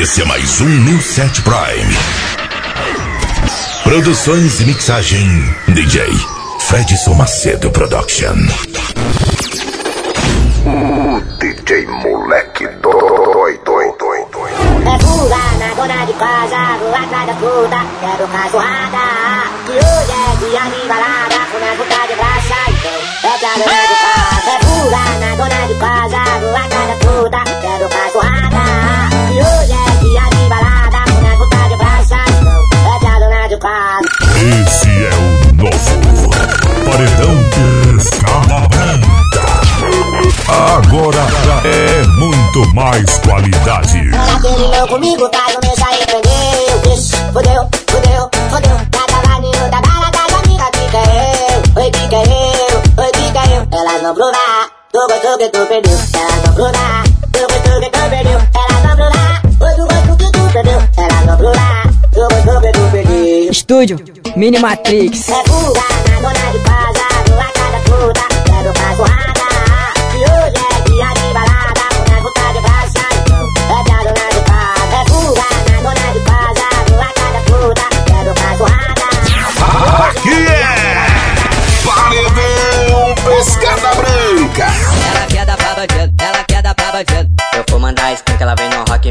Esse é mais um New Set Prime. Produções e mixagem DJ Fredson Macedo Production. O DJ moleque doido. É fuga na dona de casa, vou atrás da puta, quero cachorrada. Que hoje é dia de balada, com a puta de graça, então é pra dona de casa. É fuga na dona de casa, vou atrás da puta, quero cachorrada. Casa. Esse é o novo Paredão Escada Branca. Agora é muito mais qualidade. Ela terminou comigo, tá no meu sair prendeu. Ixi, fodeu, fodeu, fodeu. Tá cavalinho da bala das amigas, fica eu. Oi, fica eu, oi, fica eu. Elas vão provar, tu gostou que tu perdeu. Elas vão provar, tu gostou que tu perdeu. Elas vão provar, oi, tu gostou que tu perdeu. Elas vão provar, Estúdio Mini Matrix. É na dona de casa, vou a cada puta, quero.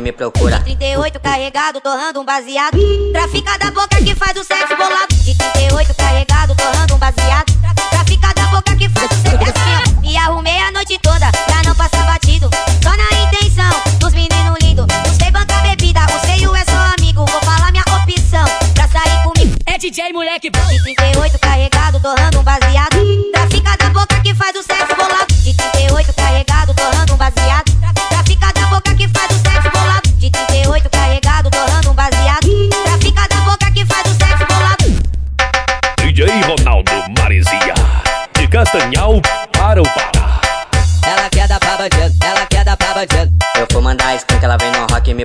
Me procura. 38 carregado, torrando um baseado. Trafica da boca que faz o sexo bolado.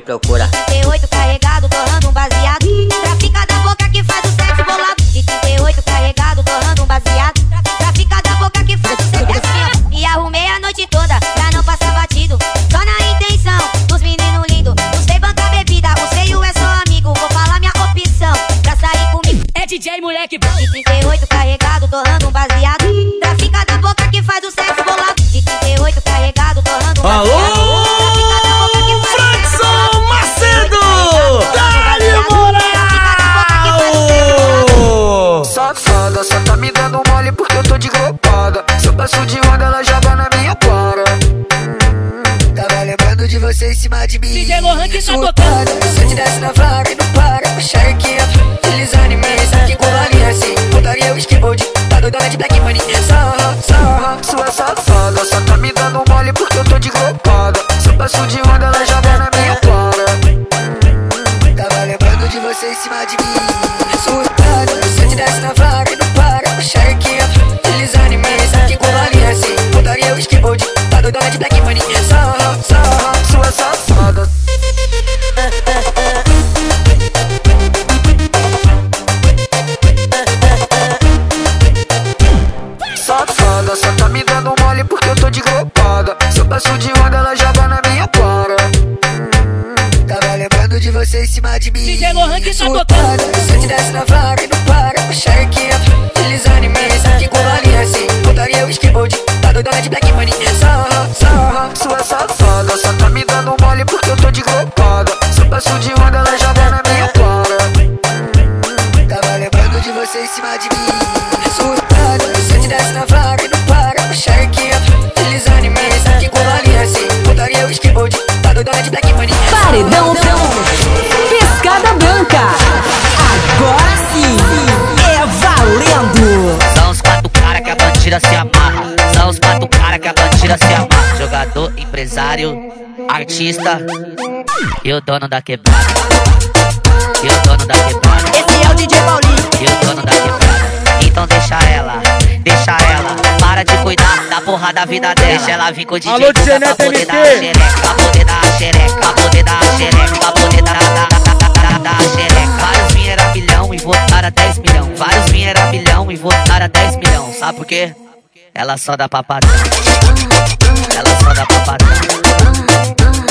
Procura. 38 carregado, torrando um baseado. Trafica da boca que faz o sexo bolado. De 38 carregado, torrando um baseado. Trafica da boca que faz o sexo assim, ó. E arrumei a noite toda pra não passar batido. Só na intenção dos meninos lindos. Não sei bancar bebida, o seio é só amigo. Vou falar minha opção pra sair comigo. É DJ moleque De 38 Tá doidona de black money. Sarra, sarra, sua safada. Só empresário, artista e o dono da quebrada. E o dono da quebrada. Esse é o DJ Paulinho. E o dono da quebrada. Então deixa ela, deixa ela. Para de cuidar da porra da vida dela. Deixa ela vir com o DJ Alô, Guga DJ pra Neto poder dar a xereca. Pra poder dar a xereca. Pra poder dar a xereca. Pra poder dar, dar, dar, dar, dar, dar a xereca. Vários vieram milhão e votaram a 10 milhão. Vários vieram milhão e votaram a 10 milhão. Sabe por quê? ela só dá papada. Ela só dá papada.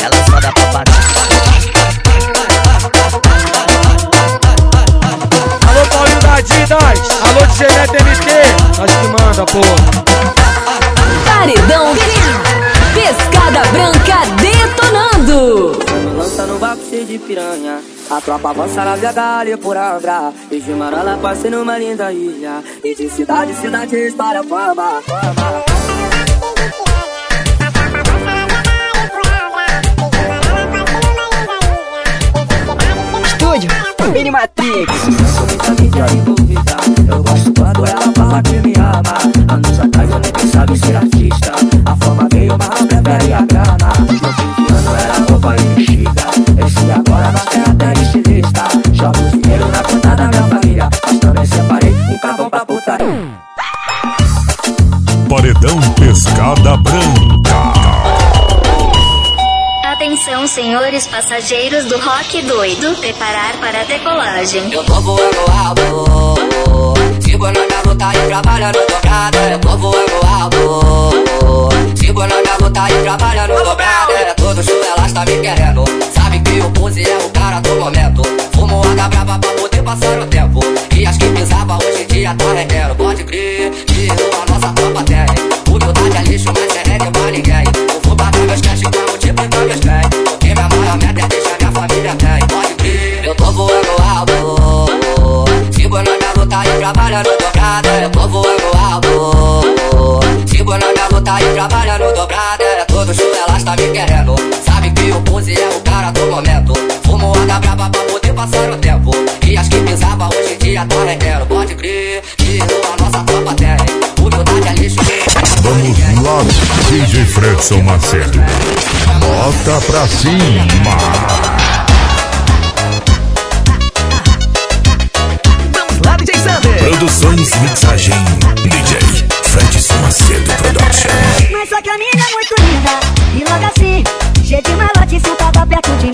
Ela só dá papada. Alô, Paulinho da Adidas. Alô, DJ Neto MT. Nós que manda, porra. Paredão. Pescada Branca detonando. Lança no barco cheio de piranha. A tropa avança na VH por Angra. E de Marola passei numa linda ilha. E de cidade em cidade espalha fama, fama. Estúdio Minimatrix. Mídia envolvida Eu gosto quando ela fala que me ama. Anos atrás eu nem pensava em ser artista. A fama veio, mas prefere a grana. Meu 15 anos era roupa e bexiga putaria. Paredão Pescada Branca. Atenção, senhores passageiros do Rock Doido, preparar para a decolagem. Eu tô voando alto. Sigo na minha luta e trabalhando dobrada Eu tô voando alto. Sigo na minha luta e trabalhando dobrada É todo show elas tá me querendo Que o Pose é o cara do momento. Fumo água brava pra poder passar o tempo. E as que pisava hoje em dia tá rendendo. Pode crer, que a nossa tropa tem. Humildade é lixo, mas é rede pra ninguém. Eu vou bater meus cash pra multiplicar meus bens Porque minha maior meta é deixar minha família bem. Pode crer, eu tô voando alto. Sigo na luta e trabalhando dobrada. Eu tô voando alto. Sigo na luta e trabalhando dobrada. Todo show elas tá me querendo. Sabe que o Pose é o pra poder passar o tempo E as que pisava hoje em dia tá rendendo Pode crer, que a nossa tropa tem Humildade é lixo Vamos lá, DJ Fredson Macedo. Bota pra cima. Vamos lá, DJ Sander. Produções e mixagem. DJ Fredson Macedo Production. Mas só que a mina é muito linda E logo assim, cheia de malote Sentada perto de mim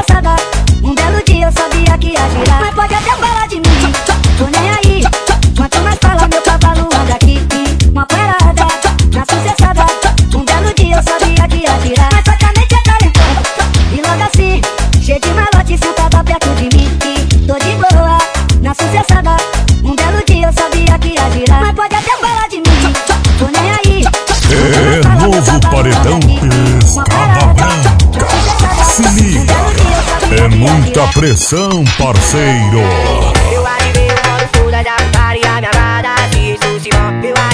sucessada Um belo dia eu sabia que ia girar. Mas pode até falar de mim. Tô nem aí. Quanto mais fala meu cavalo anda aqui. Uma parada, na sucessada Um belo dia eu sabia que ia girar. Mas só que a mente é talentosa E logo assim, cheia de malote Sentada perto de mim. E tô de boa, na sucessada Um belo dia eu sabia que ia girar. Mas pode até falar de mim. Tô nem aí. É novo paredão Pescada muita pressão, parceiro. Eu da Minha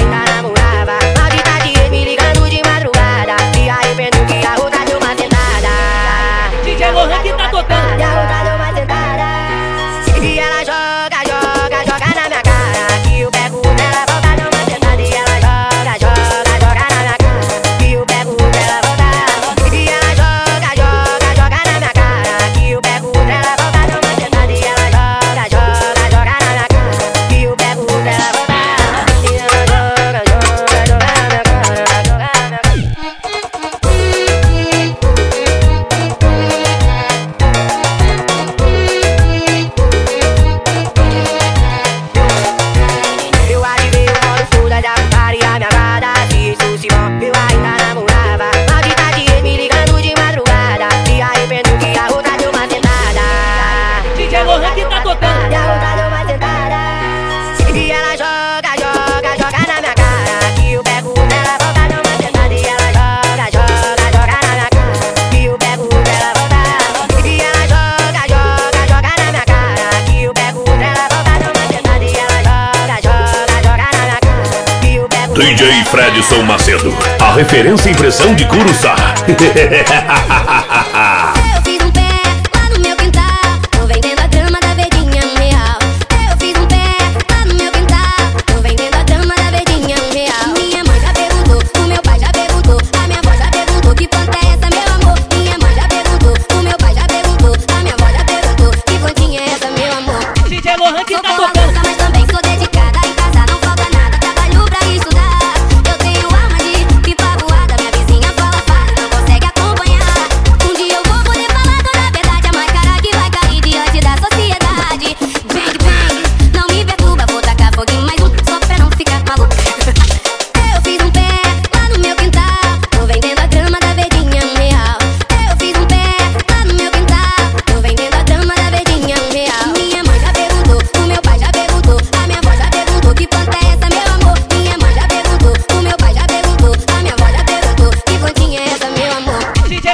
DJ Fredson Macedo. A referência em pressão de Curuçá.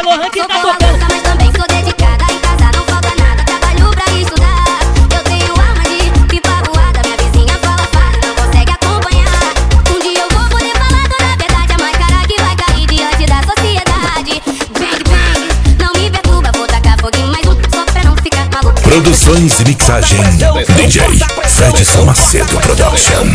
Lohan que Sou tá tocando. louca, mas também sou dedicada. Em casa não falta nada, trabalho pra estudar. Eu tenho alma de pipa voada. Minha vizinha fala fada, não consegue acompanhar. Um dia eu vou poder falar toda a verdade. A máscara que vai cair diante da sociedade. Bang, bang, não me perturba. Vou tacar foguinho mais um, só pra não ficar maluco. Produções e mixagem DJ Fredson Macedo Production.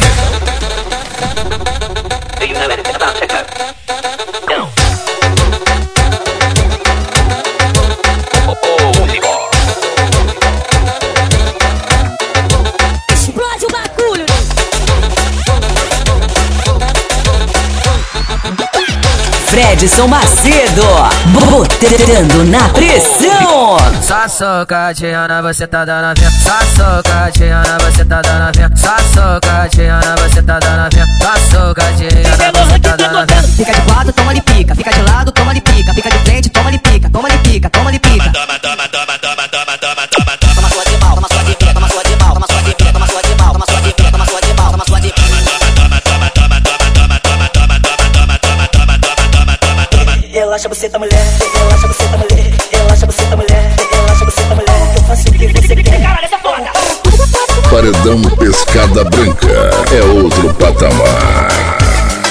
Fredson Macedo, botando na pressão. Só socadinha, você tá dando a ver. Só socadinha, você tá dando a ver. Só socadinha, você tá dando a ver. Só socadinha, DJ Lohan você tá tá dando a ver. Fica de quatro, toma ali pica. Fica de lado, toma ali pica. Fica de frente, toma ali pica. Toma ali pica, toma ali pica. Paredão Pescada Branca é outro patamar.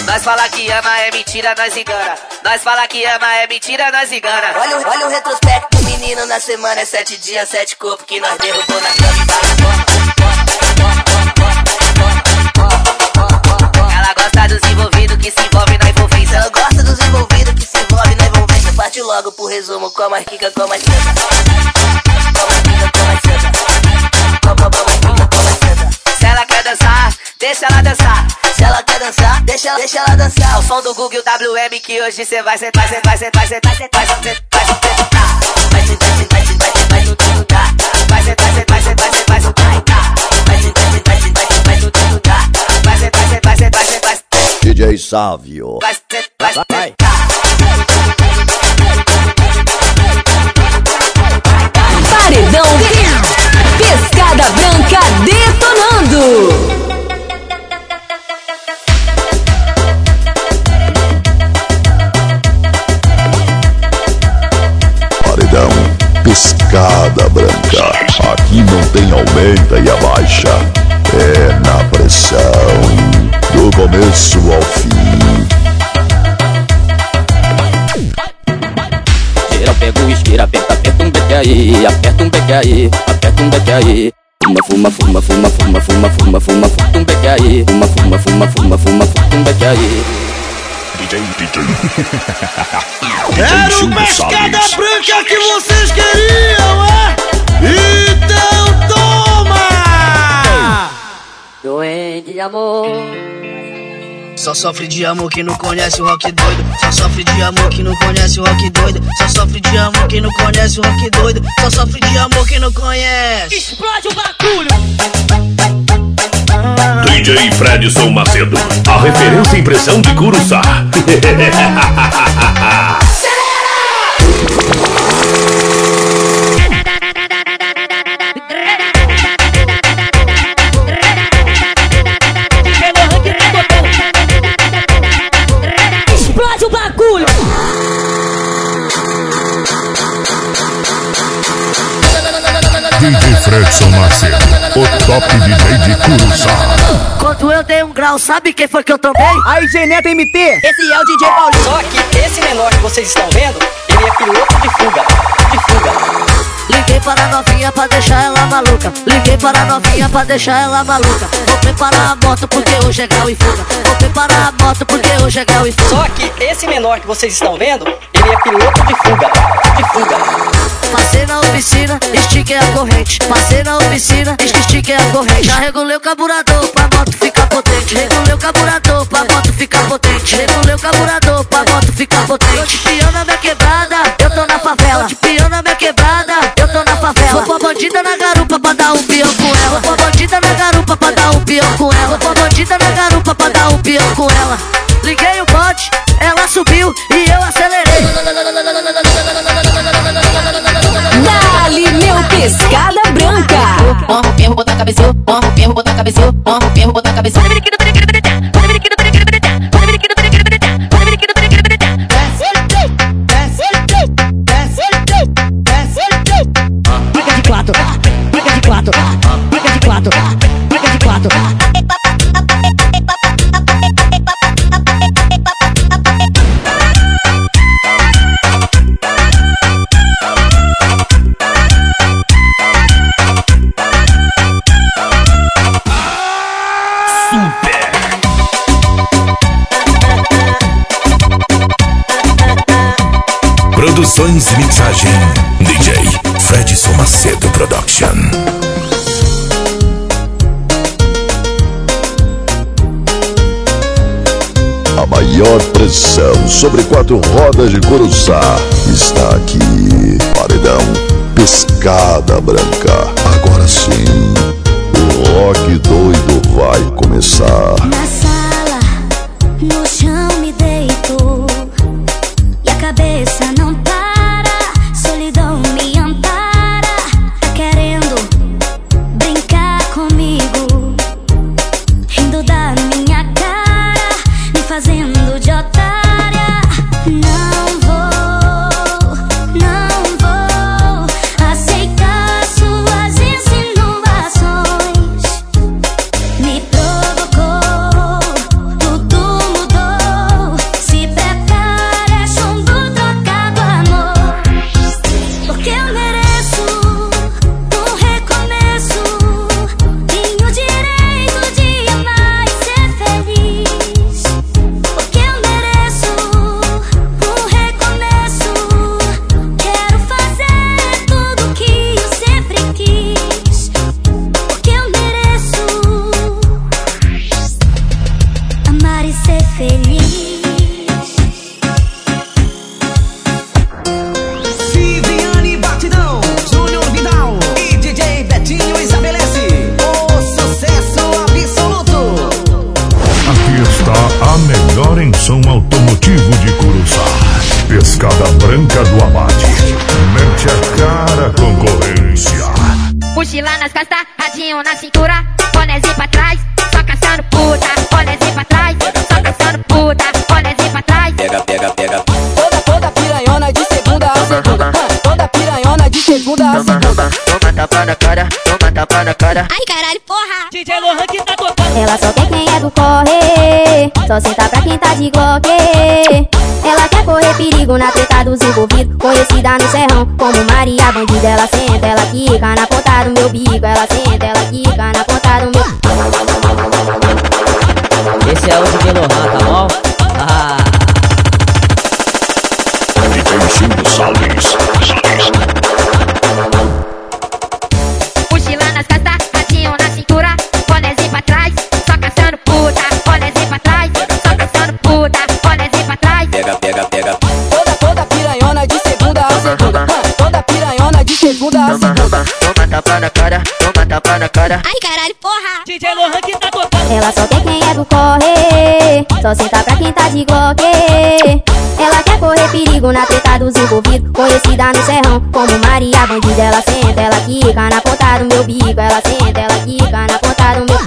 Nós fala que ama é mentira, nós engana. Nós fala que ama é mentira, nós engana. Olha, o- olha o retrospecto do menino na semana, é sete dias, sete corpos que nós derrubou na cama. Ela gosta dos envolvidos que se envolvem na envolvência. Ela gosta dos envolvidos que se envolvem na envolvência. Parte logo pro resumo, com a marquica, com a marquica. Deixa ela dançar. Se ela quer dançar, deixa, deixa ela dançar. Ao som do Google WM que hoje cê vai sentar, vai sentar, sentar, sentar, sentar, sentar, sentar. Vai sentar, sentar, sentar, sentar, tudo tá. Vai sentar, sentar, sentar, sentar, sentar. Vai sentar, sentar, sentar, sentar, tudo tá. Vai sentar, sentar, sentar, sentar, DJ Sávio. vai sentar, vai sentar. Tem aumenta e abaixa. É na pressão. Do começo ao fim. Geral pega o isqueiro, aperta, aperta um beck aí, aperta um beck aí, aperta um beck aí. Fuma, fuma, fuma, fuma, fuma, fuma, fuma, fuma, fuma um beck aí. Fuma, fuma, fuma, fuma, fuma, fuma um beck aí. DJ, DJ. Era o Salles. branca que vocês queriam, amor. Só sofre de amor quem não conhece o rock doido. Só sofre de amor quem não conhece o rock doido. Só sofre de amor quem não conhece o rock doido. Só sofre de amor quem não conhece. Explode o bagulho. DJ Fredson Macedo. A referência impressão de Curuçá. Fredson Macedo. O top DJ de Curuçá. Quando eu dei um grau, sabe quem foi que eu tomei? Aí, Geneta MT! Esse é o DJ Paulinho. Só que esse menor que vocês estão vendo, ele é piloto de fuga. De fuga. Liguei para a novinha pra deixar ela maluca. Liguei para a novinha pra deixar ela maluca. Vou preparar a moto porque hoje é grau e fuga. Vou preparar a moto porque hoje é grau e fuga. Só que esse menor que vocês estão vendo, ele é piloto de fuga. De fuga. Passei na oficina, estiquei a corrente. Passei na oficina, estiquei a corrente. Já regulei o carburador pra moto ficar potente. Regulei o carburador pra moto ficar potente. Regulei o carburador pra moto ficar potente. Tô de peão na minha quebrada, eu tô na favela. Tô de peão na minha quebrada, eu tô na favela. Vou pra bandida na garupa pra dar um peão com ela. Vou pra bandida na garupa pra dar um peão com ela. Vou pra bandida na garupa pra dar um peão com ela. Liguei o bote, ela subiu e eu Escada branca. Morro, ferro, botar cabeceou. Morro, ferro, botar cabeceou. Morro, ferro, botar cabeça. Produções e mixagem DJ Fredson Macedo Production. A maior pressão sobre quatro rodas de Curuçá está aqui. Paredão, pescada branca. Agora sim, o rock doido vai começar. Ela quer correr perigo na treta dos envolvidos, conhecida no serrão como Maria Bandida. Ela senta, ela quica na ponta do meu bico, ela senta, ela quica na ponta do meu. Esse é o DJ Lohan, tá bom? Tapa na cara. Ai caralho, porra! DJ Lohan que tá tocando. Ela só quer quem é do corre, só senta pra quem tá de glock. Ela quer correr perigo na treta dos envolvidos, conhecida no serrão como Maria Bandida. Ela senta, ela quica na ponta do meu bico, ela senta, ela quica na ponta do meu.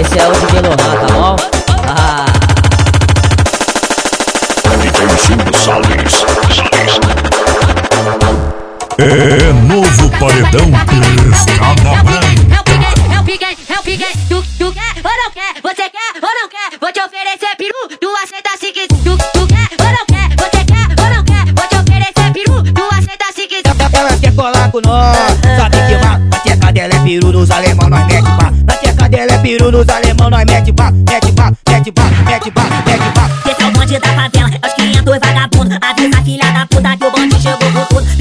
Esse é o DJ Lohan, tá bom? Ah, DJ Chico Salles. É novo paredão pescada branca. É o piguei, é o piguei, tu, tu quer ou não quer? Você quer ou não quer? Vou te oferecer peru, tu aceita se quiser. Tu, tu quer ou não quer? Você quer ou não quer? Vou te oferecer peru, tu aceita se quiser. Ela quer colar com nós, sabe que vai. Na tcheca dela é peru, nos alemão nós mete pá. Na tcheca dela é peru, nos alemão nós mete pá. Mete pá, mete pá, mete pá, mete pá. Esse é o bonde da favela, é os 500 vagabundo. Avisa a filha da puta que o bonde chegou com tudo.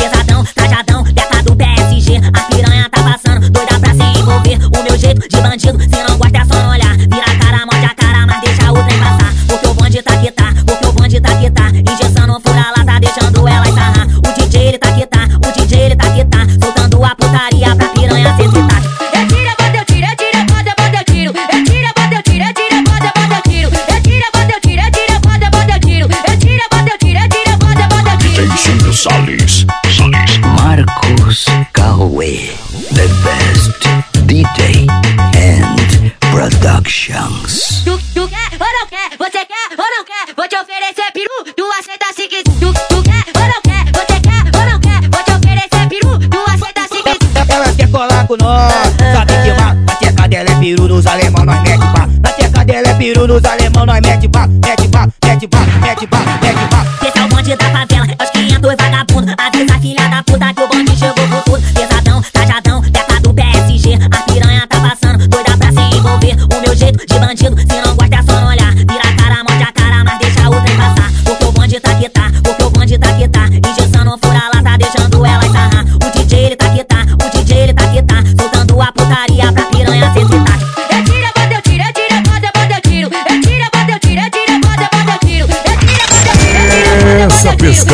Nos alemão nós mete pá. Mete pá, mete pá, mete pá, mete pá. Esse é o bonde da favela, é os 500 vagabundo. Avisa a filha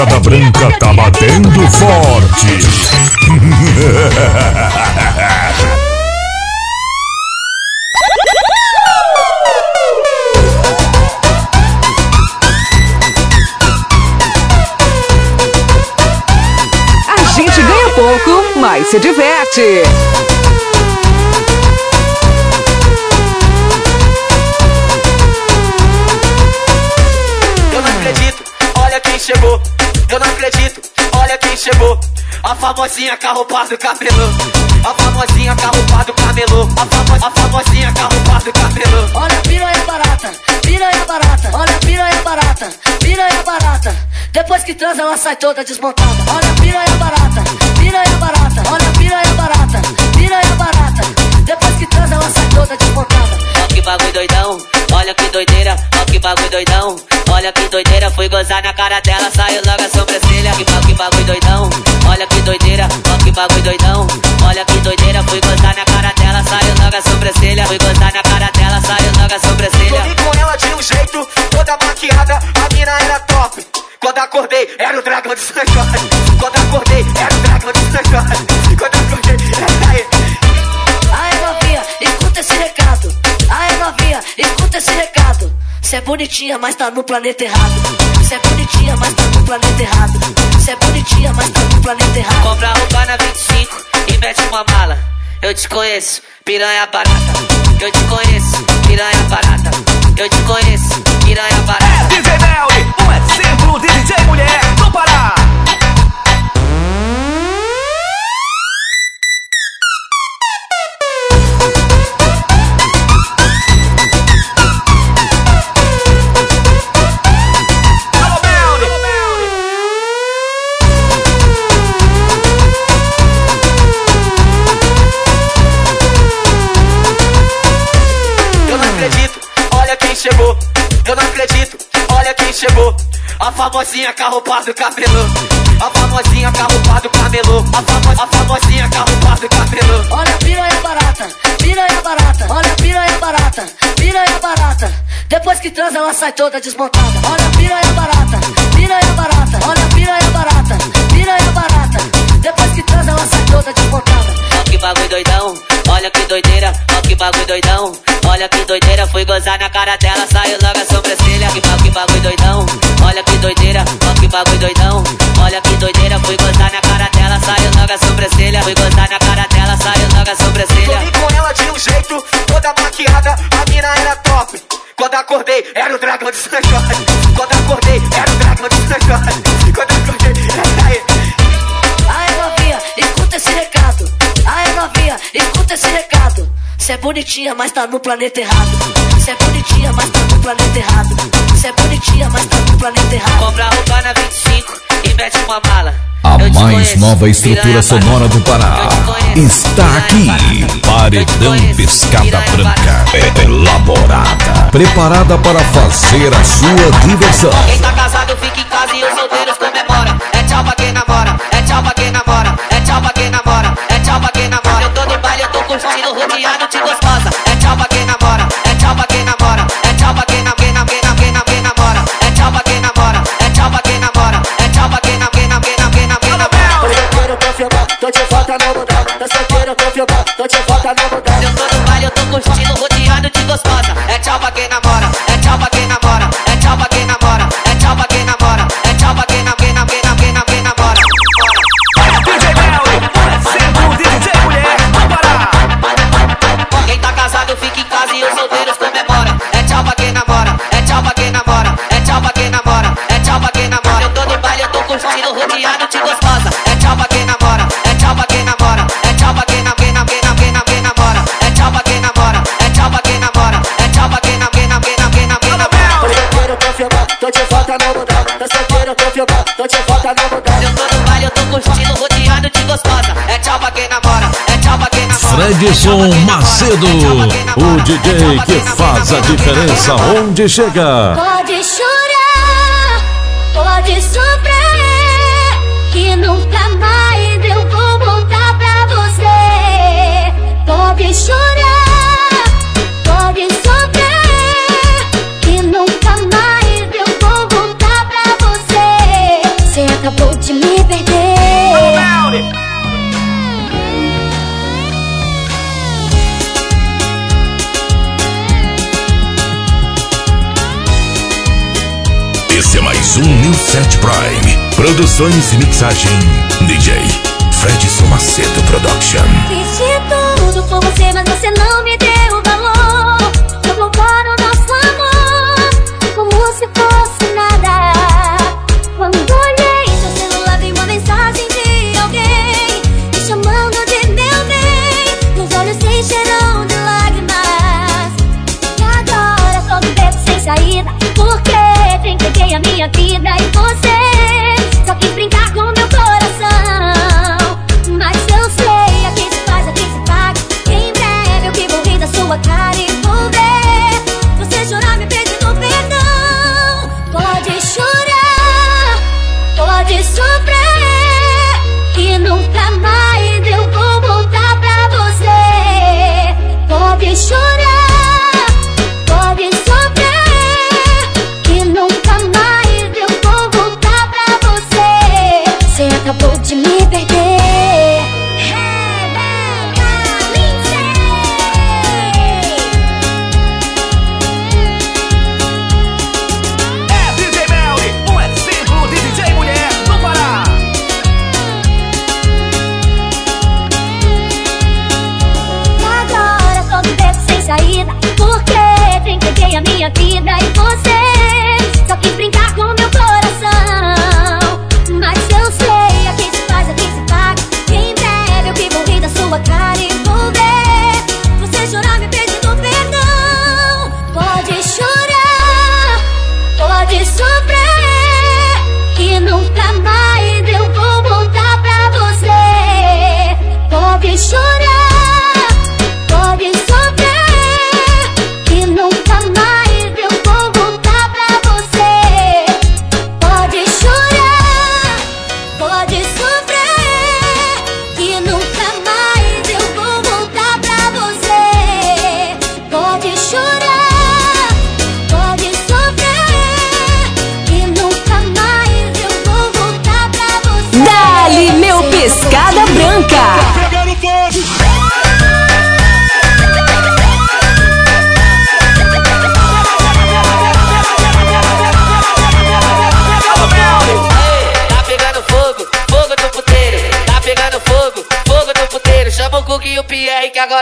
Pescada Branca tá batendo forte. A gente ganha pouco, mas se diverte. A famosinha carropada cabelo. A famosinha carropada camelô. A, famo, a famosinha carropada cabelo. Olha a piranha barata, piranha barata, olha a piranha barata, piranha barata. Depois que transa ela sai toda desmontada. Olha a piranha barata, piranha barata, olha a piranha barata, piranha barata. Depois que transa ela sai toda desmontada. Ó que bagulho doidão, olha que doideira, ó que bagulho doidão, olha que doideira, fui gozar na cara acordei, era o dragão de sangue. Quando acordei, era o dragão de sangue. Quando acordei, era ele. Aê novinha, escuta esse recado. Aê novinha, escuta esse recado. Cê é bonitinha, mas tá no planeta errado. Cê é bonitinha, mas tá no planeta errado. Cê é bonitinha, mas tá no planeta errado. Compra roupa na 25 e mete uma mala. Eu te conheço, piranha barata. Eu te conheço, piranha barata. Eu te conheço, piranha barata. DJ Melly, um exemplo de DJ mulher do Pará. A famosinha carropada cabelo. A famosinha carropada camelô. A, famo, a famosinha carropada cabelo. Olha a piranha barata, piranha barata, olha a piranha barata, piranha barata. Depois que transa ela sai toda desmontada. Olha a piranha barata, piranha barata, olha a piranha barata, piranha barata. Depois que transa ela sai toda desmontada. Que bagulho doidão, olha que doideira, ó que bagulho doidão, olha que doideira, fui gozar na cara dela, saiu logo a sobrancelha, que, ba- que bagulho doidão, olha que doideira, ó que bagulho doidão, olha que doideira, fui gozar na cara dela, saiu logo a sobrancelha, fui gozar na cara dela, saiu logo a sobrancelha. Dormi com ela de um jeito, toda maquiada, a mina era top. Quando acordei, era o dragão de sangue. Quando acordei, era o dragão de sangue. Esse recado. Cê é bonitinha, mas tá no planeta errado. Cê é bonitinha, mas tá no planeta errado. Cê é bonitinha, mas tá no planeta errado. Compra roupa na 25 e mete uma mala. A mais conheço, nova estrutura sonora do Pará conheço, está aqui. Paredão Pescada Branca elaborada, preparada para fazer a sua diversão. Quem tá casado fica em casa e os solteiros comemora. É tchau pra quem gostosa. É tchau pra quem namora, é tchau pra quem namora, é tchau pra quem namora, quem nam- quem nam- quem nam- quem namora. É tchau pra quem namora, é tchau pra quem namora, é tchau pra quem nam- quem nam- quem nam- quem nam- quem namora. Tô solteiro, tô filmando, tô de volta no mundão. Tô solteiro, tô filmando, tô de volta no mundão. Eu tô no baile, eu tô curtindo, rodeado de gostosa. É tchau pra quem namora, volta no mundão. Eu tô no baile, eu tô curtindo, rodeado de gostosa. É tchau pra quem namora, é tchau pra quem namora. Fredson Macedo, o DJ que faz a diferença onde chega. Pode chorar, pode sofrer, que nunca mais eu vou voltar pra você. Pode chorar, 17 Prime. Produções e mixagem DJ Fredson Macedo Production. Fiz de tudo por você, mas você minha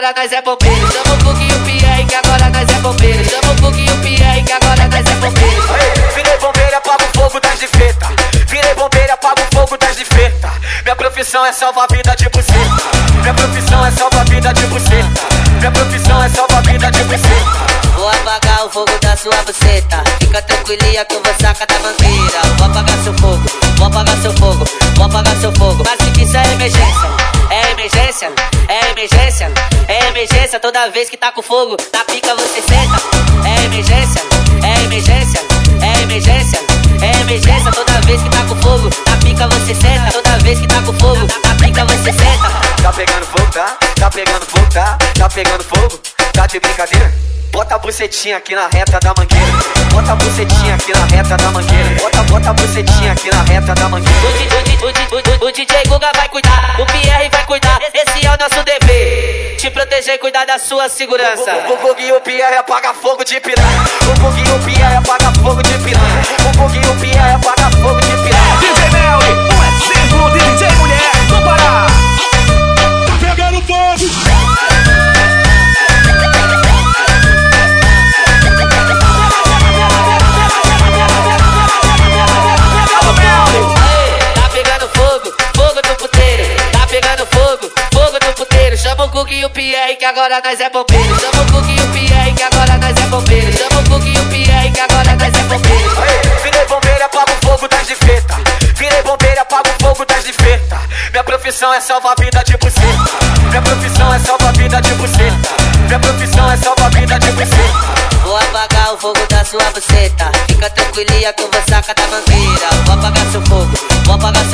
agora nós é bombeiro. Chama e o Pierre que agora nós é bombeiro. Chama e o Pierre que agora nós é bombeiro. Virei bombeiro, apago o fogo das de feta. Virei bombeiro, apago o fogo das de feta. Minha profissão é salvar a vida de buceta. Minha profissão é salvar a vida de buceta. Minha profissão é salvar a vida de buceta. Vou apagar o fogo da sua buceta. Fica tranquilinha que eu vou sacar da mangueira. Vou apagar seu fogo, vou apagar seu fogo, vou apagar seu fogo. Mas que isso é emergência, é emergência, é emergência, é emergência. Toda vez que tá com fogo, na pica você senta. É emergência, é emergência, é emergência, é emergência. Toda vez que tá com fogo, na pica você senta. Toda vez que tá com fogo, na pica você senta. Tá pegando fogo, tá? Tá pegando fogo, tá? Tá pegando fogo? Tá de brincadeira? Bota a bucetinha aqui na reta da mangueira. Bota a bucetinha aqui na reta da mangueira. Bota, bota a bucetinha aqui na reta da mangueira. O, o, o, o, DJ Guga vai cuidar, o Pierre vai cuidar. Esse é o nosso dever. Te proteger e cuidar da sua segurança. O Bug e o Pierre apaga fogo de piranha. O Bug e o Pierre apaga fogo de piranha. O Bug e o Pierre apaga fogo de piranha. DJ Melly, um exemplo de Cook e o Pierre que agora nós é bombeiro. Chama o e o Pierre que agora nós é bombeiro. Chama o e o Pierre que agora nós é bombeiro. Virei bombeiro, apago o fogo das de feta. Virei bombeiro, apago o fogo das de feta. Minha profissão é salvar a vida de buceta. Minha profissão é salvar a vida de buceta. Minha profissão é salvar a vida de buceta. Vou apagar o fogo da sua buceta. Fica tranquilinha eu vou sacar da mangueira. Vou apagar seu fogo, vou apagar seu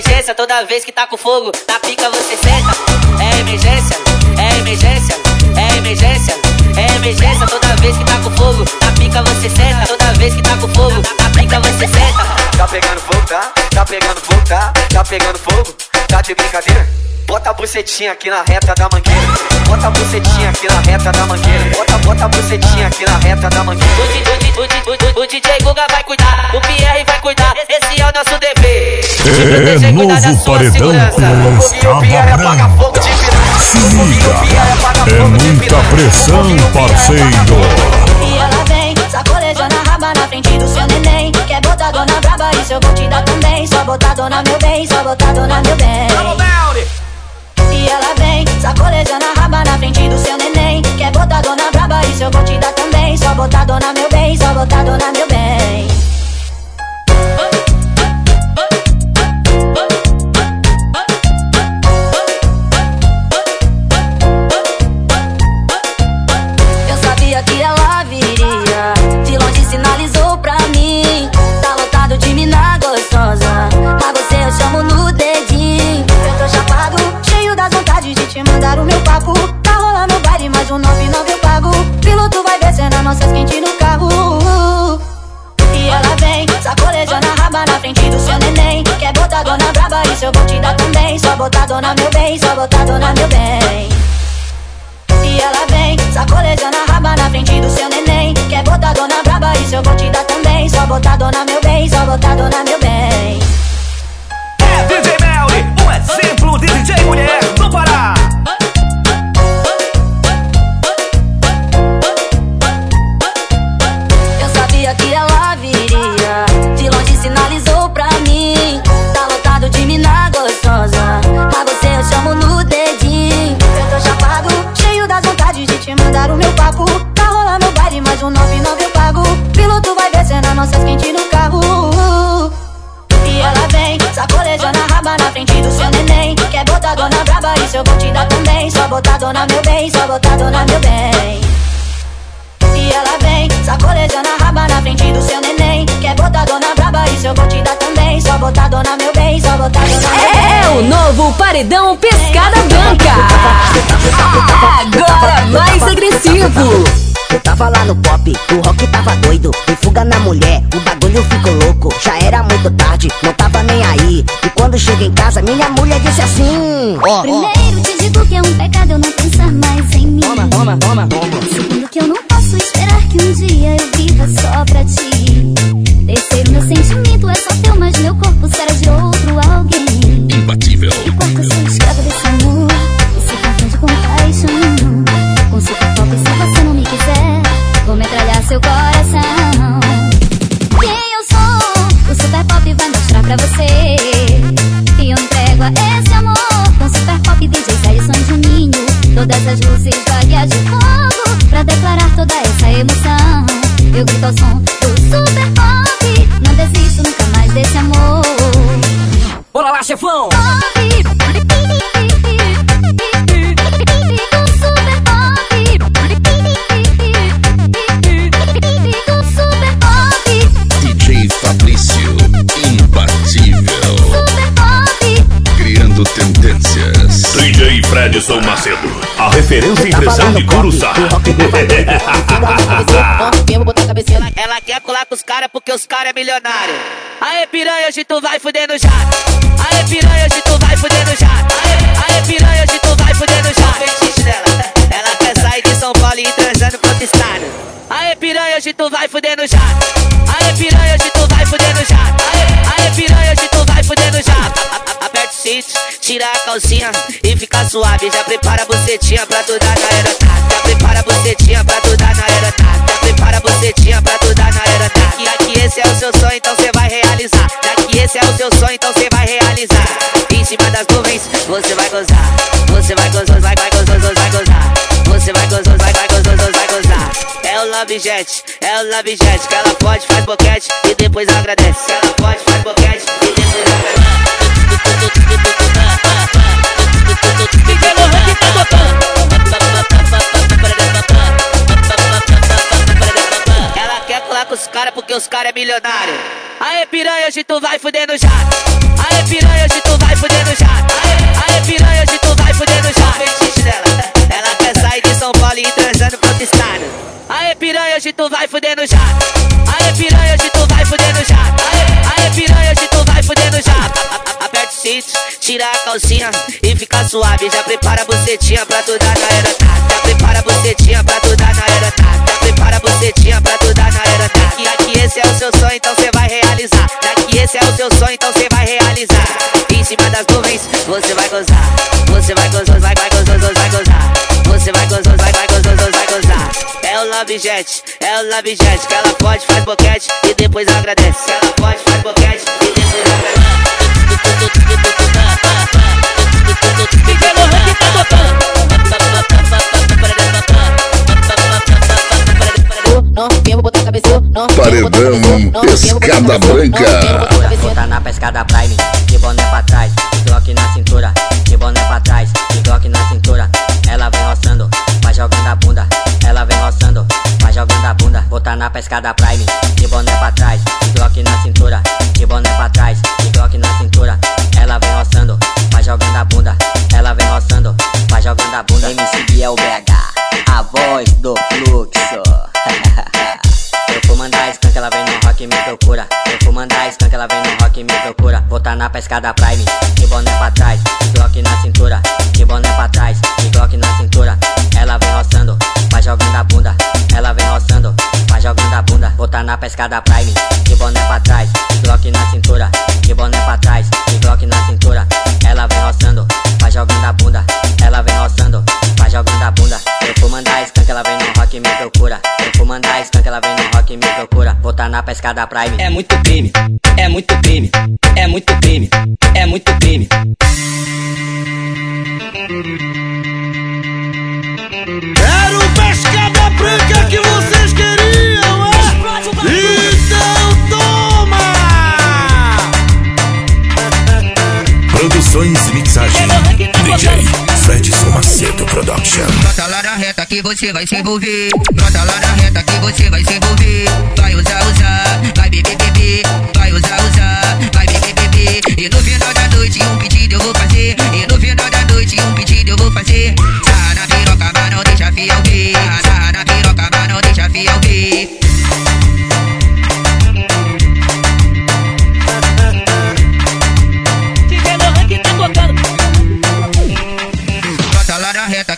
emergência. Toda vez que tá com fogo, na pica você senta. É emergência, é emergência, é emergência, é emergência. Toda vez que tá com fogo, na pica você senta. Toda vez que tá com fogo, na pica você senta. Tá pegando fogo, tá? Tá pegando fogo, tá? Tá pegando fogo? Tá de brincadeira? Bota a bucetinha aqui na reta da mangueira. Bota a bucetinha aqui na reta da mangueira. Bota, bota a bucetinha aqui na reta da mangueira. O, di- o di- o di- o DJ Guga vai cuidar, o Pierre vai cuidar, esse é o nosso dever. É novo paredão Pescada Branca. Se liga, é muita pressão, parceiro. E ela vem, sacolejando a raba na frente do seu neném. Quer botar dona braba, isso eu vou te dar também. Só botar dona meu bem, só botar dona meu bem. E ela vem, sacolejando a raba na frente do seu neném. Quer botar dona braba, isso eu vou te dar também. Só botar dona meu bem, só botar dona meu bem. Bem, só botar dona meu bem. Botar dona meu bem, só botar dona meu bem. É o novo paredão Pescada Branca. Agora mais agressivo. Eu tava lá no pop, o rock tava doido. E fuga na mulher, o bagulho ficou louco. Já era muito tarde, não tava nem aí. E quando chega em casa, minha mulher disse assim: Ó, ó. Primeiro te digo que é um pecado eu não pensar mais em mim. Toma, toma, toma, toma. Segundo que eu não posso esperar que um dia eu viva só pra ti. Terceiro, meu sentimento é só teu, mas meu corpo será de outro alguém. Imbatível. E quarto, sou escrava desse amor. E se confunde com paixão. Com super pop, se você não me quiser, vou metralhar seu coração. Quem eu sou? O super pop vai mostrar pra você. E eu entrego a esse amor. Com super pop, DJ Célio Juninho. Todas as luzes vagueias de fogo. Pra declarar toda essa emoção. Eu grito ao som desse amor. Bora lá, chefão! DJ Fabrício, imbatível. Criando tendências. DJ Fredson Macedo, a referência em pressão de Curuçá. Ela, ela quer colar com os caras porque os caras é milionário. Aê, piranha, hoje tu vai fuder no jato. Aê, piranha, hoje tu vai fuder no jato. Aê, aê piranha, hoje tu vai fuder no jato. Fetiche dela. Ela quer sair de São Paulo e ir transando pro outro estado. Aê, piranha, hoje tu vai fuder no jato. Aê, piranha, hoje tu A- a- calcinha e fica suave. Já prepara a bucetinha pra tu dar na aerotada. Já prepara a bucetinha pra tu dar na aerotada. Já prepara a bucetinha pra tu dar na aerotada. Já que esse é o seu sonho, então cê vai realizar. Já que esse é o seu sonho, então cê vai realizar. Em cima das nuvens, você vai gozar. Você vai gozar, vai, vai gozar, vai gozar. Você vai gozar, vai, vai gozar, vai gozar. É o Love Jet, é o Love Jet. Que ela pode, faz boquete e depois agradece. Que ela pode, faz boquete e depois agradece. Ela quer colar com os caras porque os caras é milionário. Aê, piranha, hoje tu vai fuder no jato. Aê, piranha, hoje tu vai jato. Aê, aê calcinha e fica suave. Já prepara a bucetinha pra tu dar na era tá. Já prepara a bucetinha pra tu dar na era tá. Já prepara a bucetinha pra tu dar na era tá. Daqui, daqui esse é o seu sonho, então cê vai realizar. Daqui esse é o seu sonho, então cê vai realizar. Em cima das nuvens, você vai gozar. Você vai gozar, vai, vai gozar, vai gozar. Você vai gozar, vai, vai gozar, vai gozar. É o Love Jet, é o Love Jet. Que ela pode, faz boquete e depois agradece. Que ela pode, faz boquete e depois agradece. Paredão Pescada Branca. Botar na pescada Prime, de boné pra trás, de Glock na cintura, de boné pra trás, de Glock na cintura. Ela vem roçando, vai jogando a bunda. Ela vem roçando, vai jogando a bunda. Botar na pescada Prime, de boné pra trás, de Glock na cintura, de boné pra trás, de Glock na cintura. Ela vem roçando, vai jogando a bunda. Ela vem roçando, vai jogando a bunda. MC Biel BH, a voz do fluxo. Rock me procura. Vou mandar skunk, ela vem no rock me procura. Botar na pescada Prime, de boné pra trás, de Glock na cintura, de boné pra trás, de Glock na cintura. Ela vem roçando, vai jogando a bunda. Ela vem roçando, vai jogando a bunda. Botar na pescada Prime, de boné pra trás, de Glock na cintura, de boné pra trás, de Glock na cintura. Ela vem roçando, vai jogando a bunda. Ela vem roçando, jogando a bunda. Eu vou mandar skunk, ela vem no rock e me procura. Eu vou mandar skunk, ela vem no rock e me procura. Botar na pescada Prime. É muito crime, é muito crime, é muito crime, é muito crime. Era o pescada branca que vocês queriam, é? Então toma! Produções e mixagem. DJ Fredson Macedo Production. Brota lá na reta que você vai se envolver. Brota lá na reta que você vai se envolver. Vai usar, usar, vai beber, beber. Vai usar, usar, vai beber, beber. E no final da noite um pedido eu vou fazer. E no final da noite um pedido eu vou fazer. Sarra na piroca, mas não deixa fiel ver. Sarra na piroca, mas não deixa fiel ver.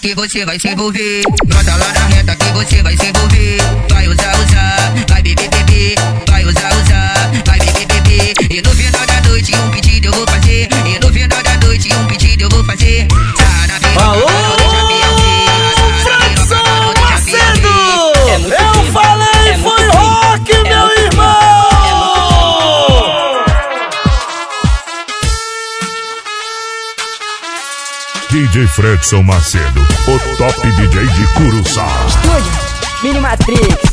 Que você vai se envolver. Brota lá na reta que você vai se envolver. Vai usar, usar, vai beber, beber. Vai usar, usar, vai beber, beber. E no final da noite um pedido eu vou fazer. E no final da noite um pedido eu vou fazer. Piroca, Alô, ver. Macedo! Eu falei, foi rock, meu irmão! DJ Fredson Macedo, o top DJ de Curuçá. Estúdio Mini Matrix.